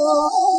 Oh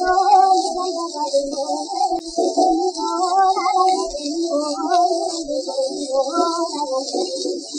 我依然在等你，依然在等你，依然在等你，依然在你，依然在等你，依。